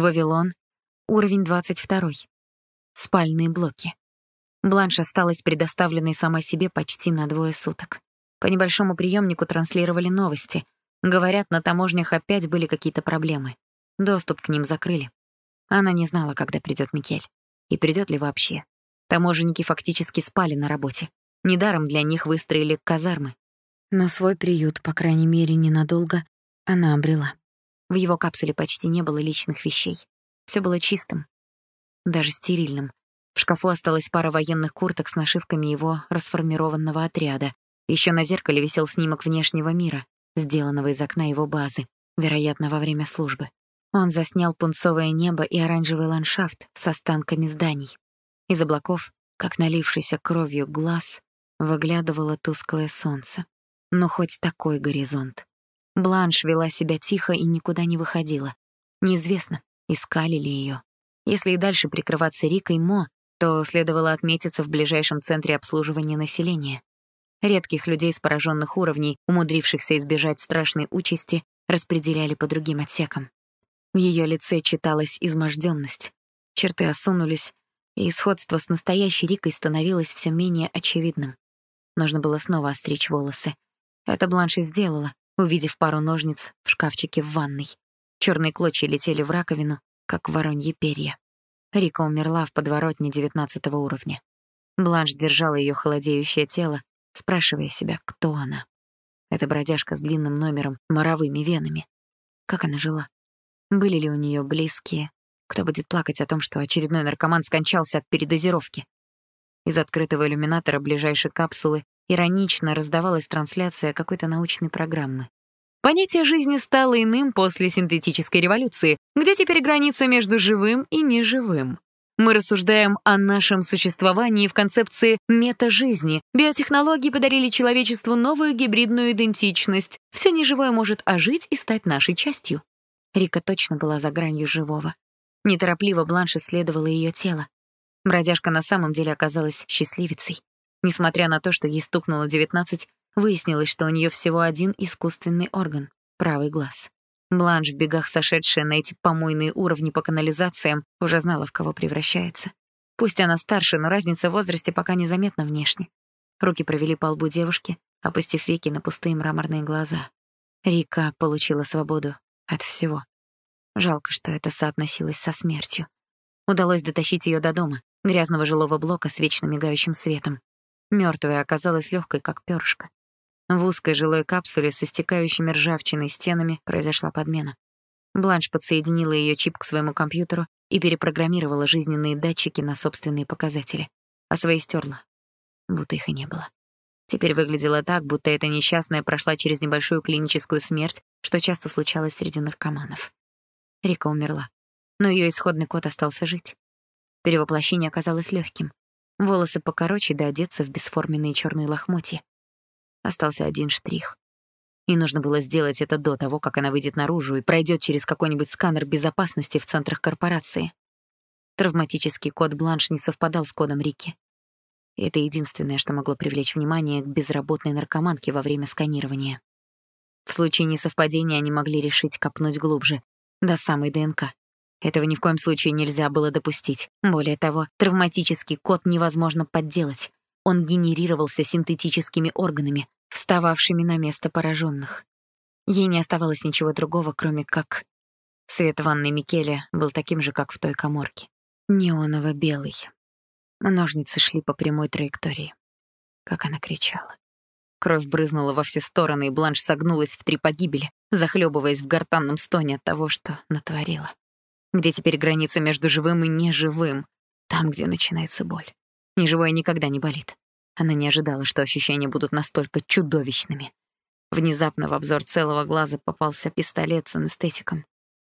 Вавилон, уровень 22. Спальные блоки. Бланш осталась предоставленной сама себе почти на двое суток. По небольшому приемнику транслировали новости. Говорят, на таможнях опять были какие-то проблемы. Доступ к ним закрыли. Она не знала, когда придет Микель. И придет ли вообще. Таможенники фактически спали на работе. Недаром для них выстроили казармы. Но свой приют, по крайней мере, ненадолго, она обрела. В его капсуле почти не было личных вещей. Все было чистым, даже стерильным. В шкафу осталась пара военных курток с нашивками его расформированного отряда. Еще на зеркале висел снимок внешнего мира, сделанного из окна его базы, вероятно, во время службы. Он заснял пунцовое небо и оранжевый ландшафт с останками зданий. Из облаков, как налившийся кровью глаз, выглядывало тусклое солнце. Но хоть такой горизонт. Бланш вела себя тихо и никуда не выходила. Неизвестно, искали ли ее. Если и дальше прикрываться Рикой Мо, то следовало отметиться в ближайшем центре обслуживания населения. Редких людей с пораженных уровней, умудрившихся избежать страшной участи, распределяли по другим отсекам. В ее лице читалась изможденность. Черты осунулись, и сходство с настоящей Рикой становилось все менее очевидным. Нужно было снова остричь волосы. Это Бланш и сделала, увидев пару ножниц в шкафчике в ванной. Черные клочья летели в раковину, как вороньи перья. Рика умерла в подворотне девятнадцатого уровня. Бланш держала ее холодеющее тело, спрашивая себя, кто она. Эта бродяжка с длинным номером, моровыми венами. Как она жила? Были ли у нее близкие? Кто будет плакать о том, что очередной наркоман скончался от передозировки? Из открытого иллюминатора ближайшей капсулы иронично раздавалась трансляция какой-то научной программы. Понятие жизни стало иным после синтетической революции, где теперь граница между живым и неживым. Мы рассуждаем о нашем существовании в концепции мета-жизни. Биотехнологии подарили человечеству новую гибридную идентичность. Все неживое может ожить и стать нашей частью. Рика точно была за гранью живого. Неторопливо Бланш исследовала ее тело. Бродяжка на самом деле оказалась счастливицей. Несмотря на то, что ей стукнуло 19, выяснилось, что у нее всего один искусственный орган — правый глаз. Бланш, в бегах сошедшая на эти помойные уровни по канализациям, уже знала, в кого превращается. Пусть она старше, но разница в возрасте пока незаметна внешне. Руки провели по лбу девушки, опустив веки на пустые мраморные глаза. Рика получила свободу от всего. Жалко, что это соотносилось со смертью. Удалось дотащить ее до дома, грязного жилого блока с вечно мигающим светом. Мертвая оказалась легкой, как перышко. В узкой жилой капсуле со стекающими ржавчиной стенами произошла подмена. Бланш подсоединила ее чип к своему компьютеру и перепрограммировала жизненные датчики на собственные показатели, а свои стерла, будто их и не было. Теперь выглядело так, будто эта несчастная прошла через небольшую клиническую смерть, что часто случалось среди наркоманов. Рика умерла, но ее исходный код остался жить. Перевоплощение оказалось легким. Волосы покороче да одеться в бесформенные черные лохмотья. Остался один штрих. И нужно было сделать это до того, как она выйдет наружу и пройдет через какой-нибудь сканер безопасности в центрах корпорации. Травматический код Бланш не совпадал с кодом Рики. И это единственное, что могло привлечь внимание к безработной наркоманке во время сканирования. В случае несовпадения они могли решить копнуть глубже, до самой ДНК. Этого ни в коем случае нельзя было допустить. Более того, травматический код невозможно подделать. Он генерировался синтетическими органами, встававшими на место пораженных. Ей не оставалось ничего другого, кроме как... Свет ванной Микеле был таким же, как в той коморке. Неоново-белый. Ножницы шли по прямой траектории. Как она кричала. Кровь брызнула во все стороны, и Бланш согнулась в три погибели, захлебываясь в гортанном стоне от того, что натворила. Где теперь граница между живым и неживым? Там, где начинается боль. Неживое никогда не болит. Она не ожидала, что ощущения будут настолько чудовищными. Внезапно в обзор целого глаза попался пистолет с анестетиком.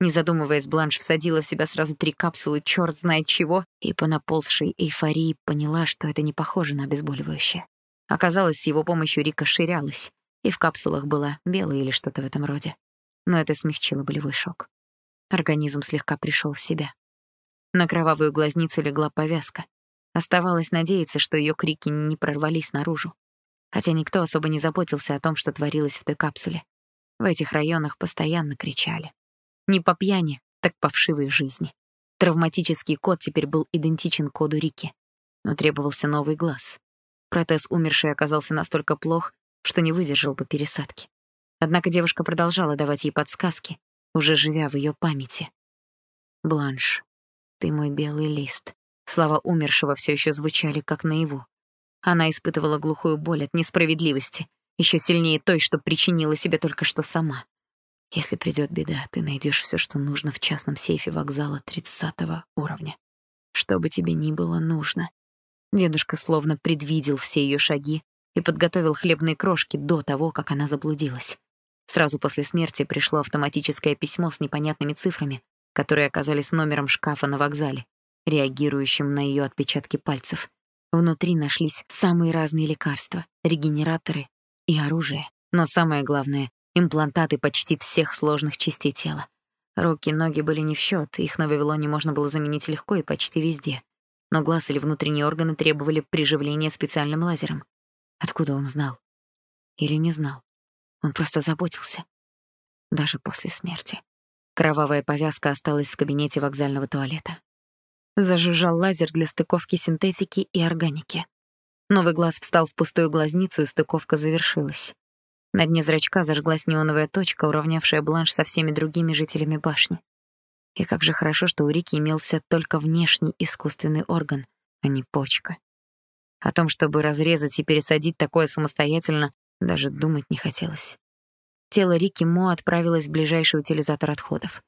Не задумываясь, Бланш всадила в себя сразу три капсулы, черт знает чего, и по наползшей эйфории поняла, что это не похоже на обезболивающее. Оказалось, с его помощью Рика ширялась, и в капсулах было белое или что-то в этом роде. Но это смягчило болевой шок. Организм слегка пришел в себя. На кровавую глазницу легла повязка. Оставалось надеяться, что ее крики не прорвались наружу. Хотя никто особо не заботился о том, что творилось в той капсуле. В этих районах постоянно кричали. Не по пьяни, так по вшивой жизни. Травматический код теперь был идентичен коду Рики, но требовался новый глаз. Протез умершей оказался настолько плох, что не выдержал бы пересадки. Однако девушка продолжала давать ей подсказки, уже живя в ее памяти. «Бланш, ты мой белый лист». Слова умершего все еще звучали как наяву. Она испытывала глухую боль от несправедливости, еще сильнее той, что причинила себе только что сама. Если придет беда, ты найдешь все, что нужно в частном сейфе вокзала 30 уровня. Что бы тебе ни было нужно. Дедушка словно предвидел все ее шаги и подготовил хлебные крошки до того, как она заблудилась. Сразу после смерти пришло автоматическое письмо с непонятными цифрами, которые оказались номером шкафа на вокзале, реагирующим на ее отпечатки пальцев. Внутри нашлись самые разные лекарства, регенераторы и оружие. Но самое главное имплантаты почти всех сложных частей тела. Руки, ноги были не в счет, их на Вавилоне можно было заменить легко и почти везде. Но глаз или внутренние органы требовали приживления специальным лазером. Откуда он знал? Или не знал? Он просто заботился. Даже после смерти. Кровавая повязка осталась в кабинете вокзального туалета. Зажужжал лазер для стыковки синтетики и органики. Новый глаз встал в пустую глазницу, и стыковка завершилась. На дне зрачка зажглась неоновая точка, уравнявшая бланш со всеми другими жителями башни. И как же хорошо, что у Рики имелся только внешний искусственный орган, а не почка. О том, чтобы разрезать и пересадить такое самостоятельно, даже думать не хотелось. Тело Рики Мо отправилось в ближайший утилизатор отходов.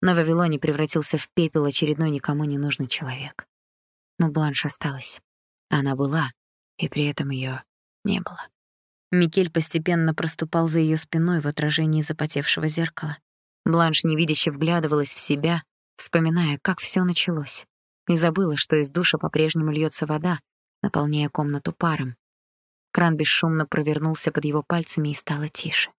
На Вавилоне превратился в пепел очередной никому не нужный человек. Но Бланш осталась. Она была, и при этом ее не было. Микель постепенно проступал за ее спиной в отражении запотевшего зеркала. Бланш невидяще вглядывалась в себя, вспоминая, как все началось, и забыла, что из душа по-прежнему льется вода, наполняя комнату паром. Кран бесшумно провернулся под его пальцами и стало тише.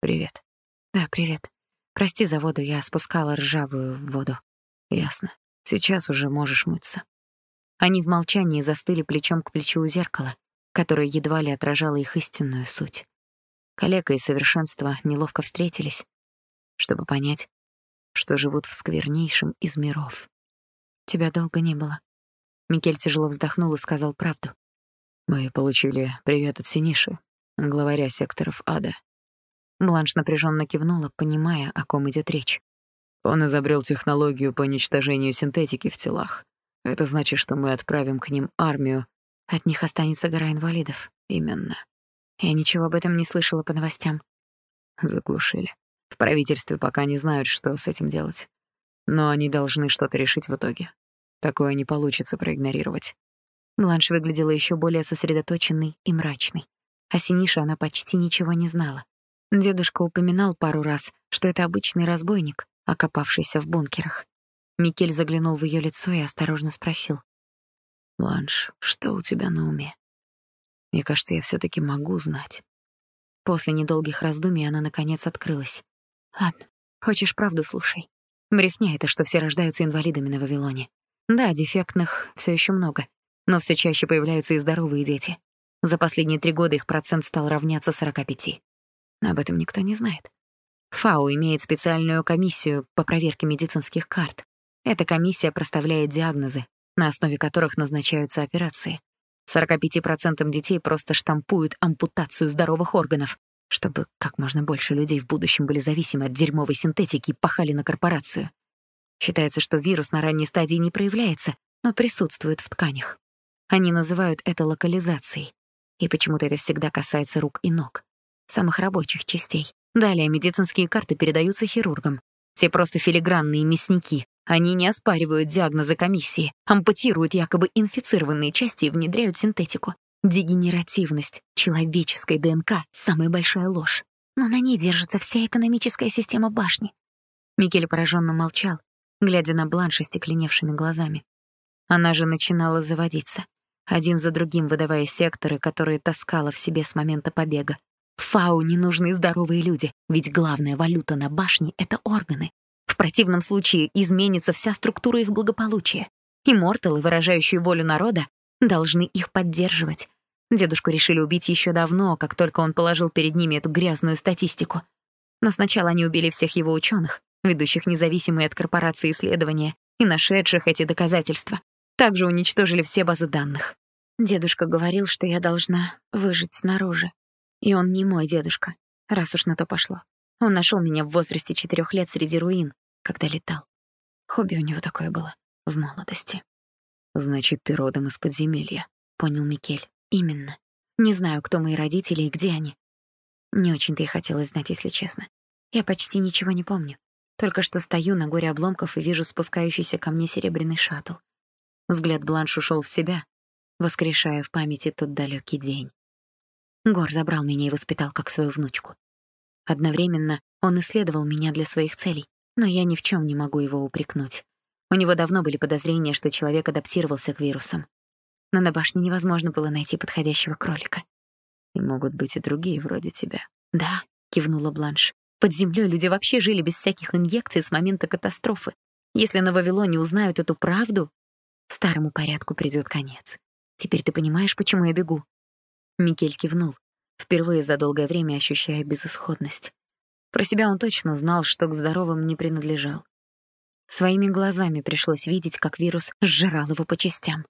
«Привет». «Да, привет. Прости за воду, я спускала ржавую воду». «Ясно. Сейчас уже можешь мыться». Они в молчании застыли плечом к плечу у зеркала, которое едва ли отражало их истинную суть. Калека и совершенство неловко встретились, чтобы понять, что живут в сквернейшем из миров. Тебя долго не было. Микель тяжело вздохнул и сказал правду. Мы получили привет от Синиши, главаря секторов ада. Бланш напряженно кивнула, понимая, о ком идет речь. Он изобрел технологию по уничтожению синтетики в телах. Это значит, что мы отправим к ним армию от них останется гора инвалидов. Именно. Я ничего об этом не слышала по новостям. Заглушили. В правительстве пока не знают, что с этим делать. Но они должны что-то решить в итоге. Такое не получится проигнорировать. Бланш выглядела еще более сосредоточенной и мрачной. О Синише она почти ничего не знала. Дедушка упоминал пару раз, что это обычный разбойник, окопавшийся в бункерах. Микель заглянул в ее лицо и осторожно спросил. Бланш, что у тебя на уме? Мне кажется, я все таки могу знать. После недолгих раздумий она наконец открылась. Ладно, хочешь правду, слушай. Брехня это, что все рождаются инвалидами на Вавилоне. Да, дефектных все еще много, но все чаще появляются и здоровые дети. За последние три года их процент стал равняться 45. Но об этом никто не знает. ФАУ имеет специальную комиссию по проверке медицинских карт. Эта комиссия проставляет диагнозы, на основе которых назначаются операции. 45% детей просто штампуют ампутацию здоровых органов, чтобы как можно больше людей в будущем были зависимы от дерьмовой синтетики и пахали на корпорацию. Считается, что вирус на ранней стадии не проявляется, но присутствует в тканях. Они называют это локализацией. И почему-то это всегда касается рук и ног, самых рабочих частей. Далее медицинские карты передаются хирургам. Те просто филигранные мясники, они не оспаривают диагнозы комиссии, ампутируют якобы инфицированные части и внедряют синтетику. Дегенеративность человеческой ДНК — самая большая ложь. Но на ней держится вся экономическая система башни. Микель пораженно молчал, глядя на Бланш стекленевшими глазами. Она же начинала заводиться, один за другим выдавая секторы, которые таскала в себе с момента побега. Фау не нужны здоровые люди, ведь главная валюта на башне — это органы. В противном случае изменится вся структура их благополучия. И морталы, выражающие волю народа, должны их поддерживать. Дедушку решили убить еще давно, как только он положил перед ними эту грязную статистику. Но сначала они убили всех его ученых, ведущих независимые от корпорации исследования и нашедших эти доказательства. Также уничтожили все базы данных. Дедушка говорил, что я должна выжить снаружи. И он не мой дедушка, раз уж на то пошло. Он нашел меня в возрасте четырех лет среди руин, когда летал. Хобби у него такое было в молодости. «Значит, ты родом из подземелья», — понял Микель. «Именно. Не знаю, кто мои родители и где они. Не очень-то и хотелось знать, если честно. Я почти ничего не помню. Только что стою на горе обломков и вижу спускающийся ко мне серебряный шаттл. Взгляд Бланш ушел в себя, воскрешая в памяти тот далекий день. Гор забрал меня и воспитал как свою внучку. Одновременно он исследовал меня для своих целей, но я ни в чем не могу его упрекнуть. У него давно были подозрения, что человек адаптировался к вирусам. Но на башне невозможно было найти подходящего кролика. И могут быть и другие вроде тебя. «Да», — кивнула Бланш. «Под землей люди вообще жили без всяких инъекций с момента катастрофы. Если на Вавилоне узнают эту правду, старому порядку придёт конец. Теперь ты понимаешь, почему я бегу?» Микель кивнул, впервые за долгое время ощущая безысходность. Про себя он точно знал, что к здоровым не принадлежал. Своими глазами пришлось видеть, как вирус сжирал его по частям.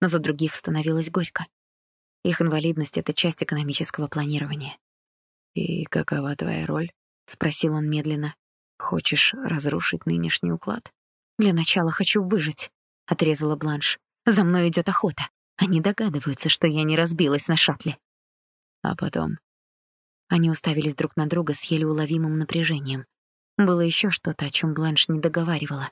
Но за других становилось горько. Их инвалидность — это часть экономического планирования. «И какова твоя роль?» — спросил он медленно. «Хочешь разрушить нынешний уклад?» «Для начала хочу выжить», — отрезала Бланш. «За мной идет охота. Они догадываются, что я не разбилась на шаттле». А потом... Они уставились друг на друга с еле уловимым напряжением. Было еще что-то, о чем Бланш не договаривала.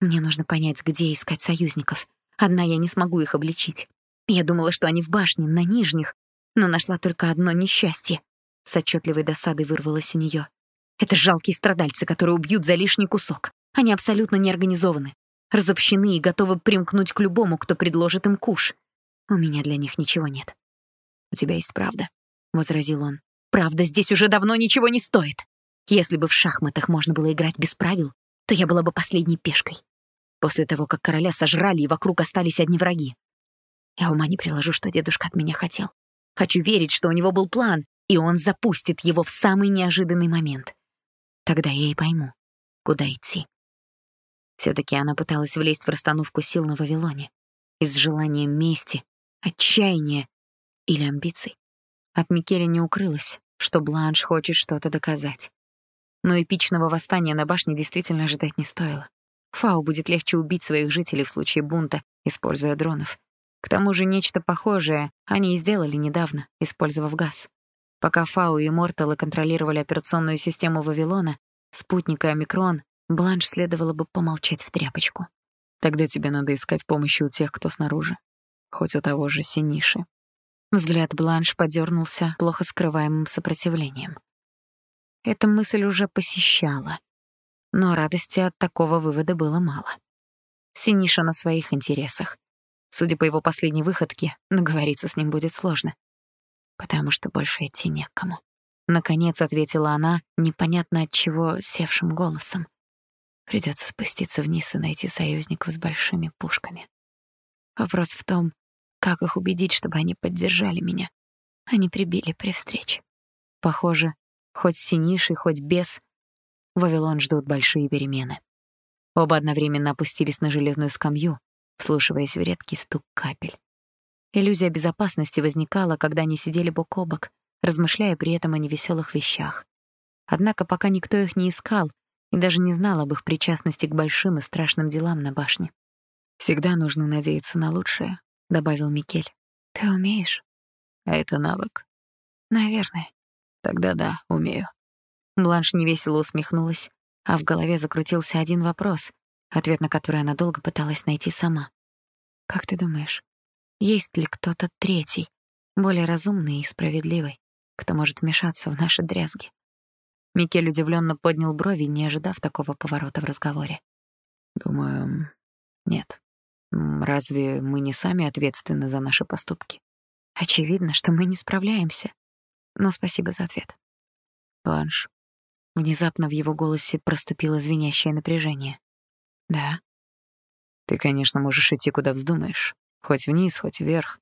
Мне нужно понять, где искать союзников. Одна я не смогу их обличить. Я думала, что они в башне, на нижних, но нашла только одно несчастье. С отчетливой досадой вырвалось у нее. Это жалкие страдальцы, которые убьют за лишний кусок. Они абсолютно неорганизованы, разобщены и готовы примкнуть к любому, кто предложит им куш. У меня для них ничего нет. «У тебя есть правда», — возразил он. «Правда здесь уже давно ничего не стоит. Если бы в шахматах можно было играть без правил, то я была бы последней пешкой. После того, как короля сожрали и вокруг остались одни враги. Я ума не приложу, что дедушка от меня хотел. Хочу верить, что у него был план, и он запустит его в самый неожиданный момент. Тогда я и пойму, куда идти. Все таки она пыталась влезть в расстановку сил на Вавилоне. Из желания мести, отчаяния или амбиций. От Микеля не укрылось, что Бланш хочет что-то доказать. Но эпичного восстания на башне действительно ожидать не стоило. Фау будет легче убить своих жителей в случае бунта, используя дронов. К тому же нечто похожее они и сделали недавно, использовав газ. Пока Фау и Морталы контролировали операционную систему Вавилона, спутника Омикрон, Бланш следовало бы помолчать в тряпочку. Тогда тебе надо искать помощи у тех, кто снаружи. Хоть у того же Синиши. Взгляд Бланш подернулся плохо скрываемым сопротивлением. Эта мысль уже посещала. Но радости от такого вывода было мало. Синиша на своих интересах. Судя по его последней выходке, наговориться с ним будет сложно. Потому что больше идти некому. Наконец ответила она, непонятно от чего севшим голосом. Придется спуститься вниз и найти союзников с большими пушками. Вопрос в том, как их убедить, чтобы они поддержали меня. Они прибили при встрече. Похоже, хоть синиший, хоть без, Вавилон ждут большие перемены. Оба одновременно опустились на железную скамью, вслушиваясь в редкий стук капель. Иллюзия безопасности возникала, когда они сидели бок о бок, размышляя при этом о невеселых вещах. Однако пока никто их не искал и даже не знал об их причастности к большим и страшным делам на башне. «Всегда нужно надеяться на лучшее», — добавил Микель. «Ты умеешь?» «А это навык?» «Наверное». «Тогда да, умею». Бланш невесело усмехнулась, а в голове закрутился один вопрос, ответ на который она долго пыталась найти сама. «Как ты думаешь, есть ли кто-то третий, более разумный и справедливый, кто может вмешаться в наши дрязги?» Микель удивленно поднял брови, не ожидав такого поворота в разговоре. «Думаю, нет. Разве мы не сами ответственны за наши поступки?» «Очевидно, что мы не справляемся. Но спасибо за ответ». «Бланш, Внезапно в его голосе проступило звенящее напряжение. «Да?» «Ты, конечно, можешь идти, куда вздумаешь. Хоть вниз, хоть вверх.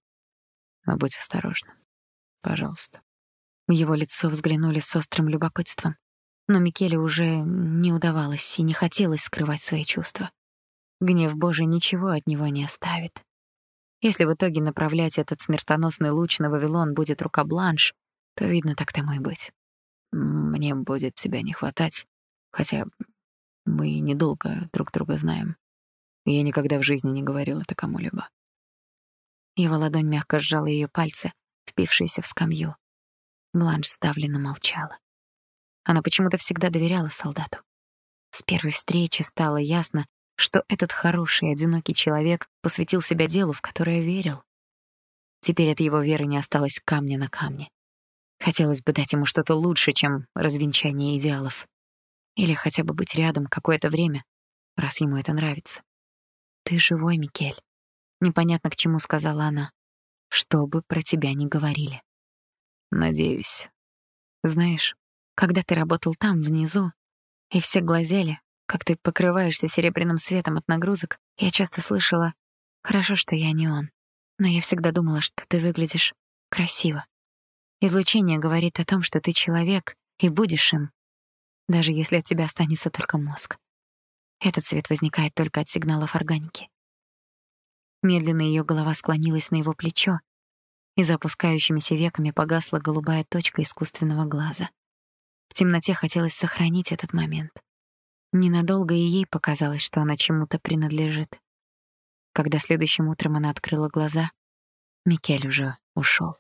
Но будь осторожна. Пожалуйста». В его лицо взглянули с острым любопытством. Но Микеле уже не удавалось и не хотелось скрывать свои чувства. Гнев Божий ничего от него не оставит. Если в итоге направлять этот смертоносный луч на Вавилон будет рука Бланш, то видно так тому и быть. Мне будет тебя не хватать, хотя мы недолго друг друга знаем. Я никогда в жизни не говорил это кому-либо. Его ладонь мягко сжала ее пальцы, впившиеся в скамью. Бланш ставленно молчала. Она почему-то всегда доверяла солдату. С первой встречи стало ясно, что этот хороший, одинокий человек посвятил себя делу, в которое верил. Теперь от его веры не осталось камня на камне. Хотелось бы дать ему что-то лучше, чем развенчание идеалов. Или хотя бы быть рядом какое-то время, раз ему это нравится. «Ты живой, Микель», — непонятно к чему сказала она. «Что бы про тебя ни говорили». «Надеюсь. Знаешь, когда ты работал там, внизу, и все глазели, как ты покрываешься серебряным светом от нагрузок, я часто слышала «Хорошо, что я не он». Но я всегда думала, что ты выглядишь красиво. Излучение говорит о том, что ты человек и будешь им, даже если от тебя останется только мозг. Этот цвет возникает только от сигналов органики. Медленно ее голова склонилась на его плечо, и за опускающимися веками погасла голубая точка искусственного глаза. В темноте хотелось сохранить этот момент. Ненадолго и ей показалось, что она чему-то принадлежит. Когда следующим утром она открыла глаза, Микель уже ушел.